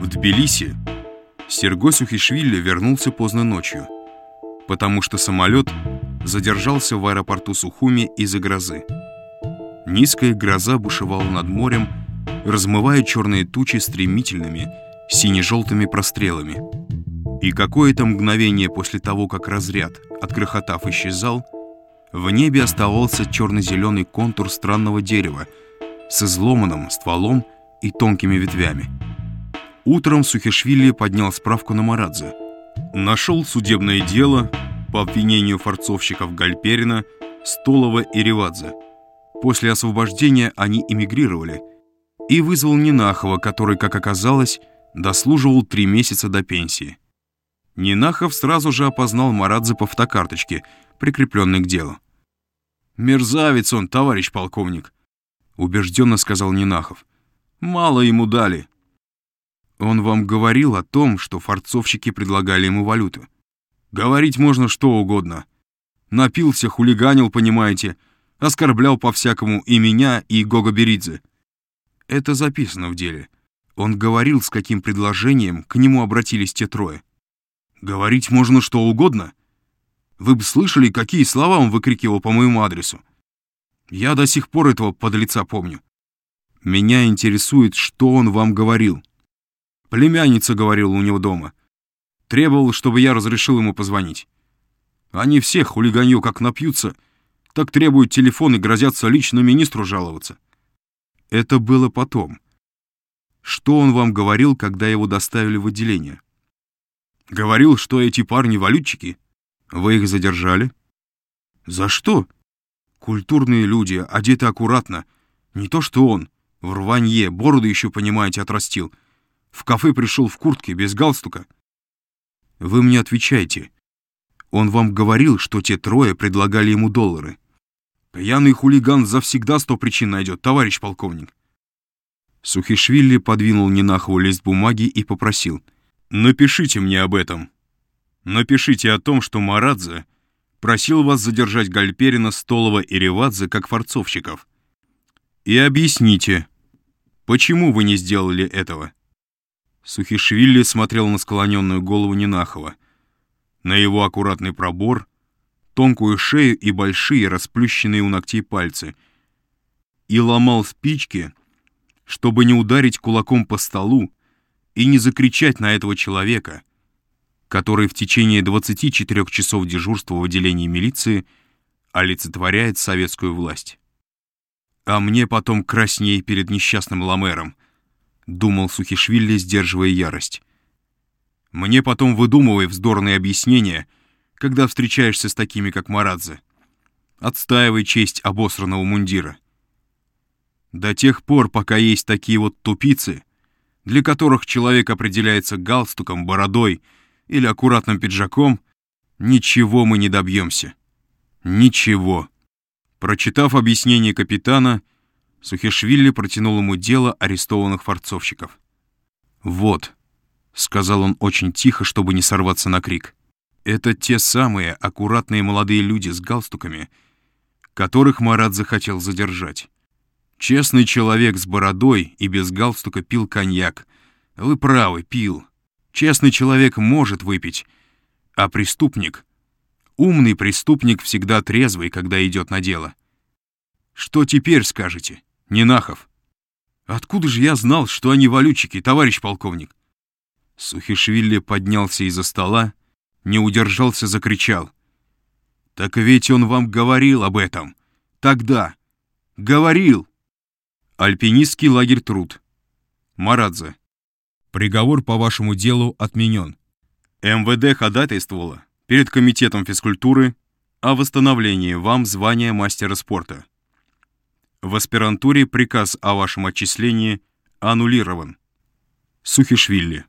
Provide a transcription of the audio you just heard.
В Тбилиси Сергой Сухишвили вернулся поздно ночью, потому что самолет задержался в аэропорту Сухуми из-за грозы. Низкая гроза бушевала над морем, размывая черные тучи стремительными сине-желтыми прострелами. И какое-то мгновение после того, как разряд, отгрохотав, исчезал, в небе оставался черно-зеленый контур странного дерева с изломанным стволом и тонкими ветвями. Утром Сухишвили поднял справку на Марадзе. Нашел судебное дело по обвинению форцовщиков Гальперина, Столова и Ревадзе. После освобождения они эмигрировали и вызвал Нинахова, который, как оказалось, дослуживал три месяца до пенсии. Нинахов сразу же опознал Марадзе по фотокарточке, прикрепленной к делу. «Мерзавец он, товарищ полковник», — убежденно сказал Нинахов. «Мало ему дали». Он вам говорил о том, что форцовщики предлагали ему валюту. Говорить можно что угодно. Напился, хулиганил, понимаете, оскорблял по-всякому и меня, и Гога Беридзе. Это записано в деле. Он говорил, с каким предложением к нему обратились те трое. Говорить можно что угодно. Вы бы слышали, какие слова он выкрикивал по моему адресу. Я до сих пор этого подлеца помню. Меня интересует, что он вам говорил. Племянница говорила у него дома. Требовал, чтобы я разрешил ему позвонить. Они все хулиганье как напьются, так требуют телефон и грозятся лично министру жаловаться. Это было потом. Что он вам говорил, когда его доставили в отделение? Говорил, что эти парни валютчики. Вы их задержали? За что? Культурные люди, одеты аккуратно. Не то что он. В рванье, бороду еще, понимаете, отрастил. В кафе пришел в куртке, без галстука. Вы мне отвечайте. Он вам говорил, что те трое предлагали ему доллары. Пьяный хулиган завсегда сто причин найдет, товарищ полковник. Сухишвили подвинул Нинахову лист бумаги и попросил. «Напишите мне об этом. Напишите о том, что Марадзе просил вас задержать Гальперина, Столова и Ревадзе как форцовщиков. И объясните, почему вы не сделали этого?» Сухишвили смотрел на склоненную голову Нинахова, на его аккуратный пробор, тонкую шею и большие расплющенные у ногтей пальцы, и ломал спички, чтобы не ударить кулаком по столу и не закричать на этого человека, который в течение 24 часов дежурства в отделении милиции олицетворяет советскую власть. А мне потом красней перед несчастным Ламером — думал Сухишвили, сдерживая ярость. Мне потом выдумывай вздорные объяснения, когда встречаешься с такими, как Марадзе. Отстаивай честь обосранного мундира. До тех пор, пока есть такие вот тупицы, для которых человек определяется галстуком, бородой или аккуратным пиджаком, ничего мы не добьемся. Ничего. Прочитав объяснение капитана, Сухишвили протянул ему дело арестованных форцовщиков. «Вот», — сказал он очень тихо, чтобы не сорваться на крик, «это те самые аккуратные молодые люди с галстуками, которых Марат захотел задержать. Честный человек с бородой и без галстука пил коньяк. Вы правы, пил. Честный человек может выпить, а преступник, умный преступник всегда трезвый, когда идет на дело. Что теперь скажете?» Нинахов. Откуда же я знал, что они валютчики, товарищ полковник? Сухишвили поднялся из-за стола, не удержался, закричал. Так ведь он вам говорил об этом. Тогда. Говорил. Альпинистский лагерь труд. Марадзе. Приговор по вашему делу отменен. МВД ходатайствовало перед комитетом физкультуры о восстановлении вам звания мастера спорта. В аспирантуре приказ о вашем отчислении аннулирован. Сухишвили.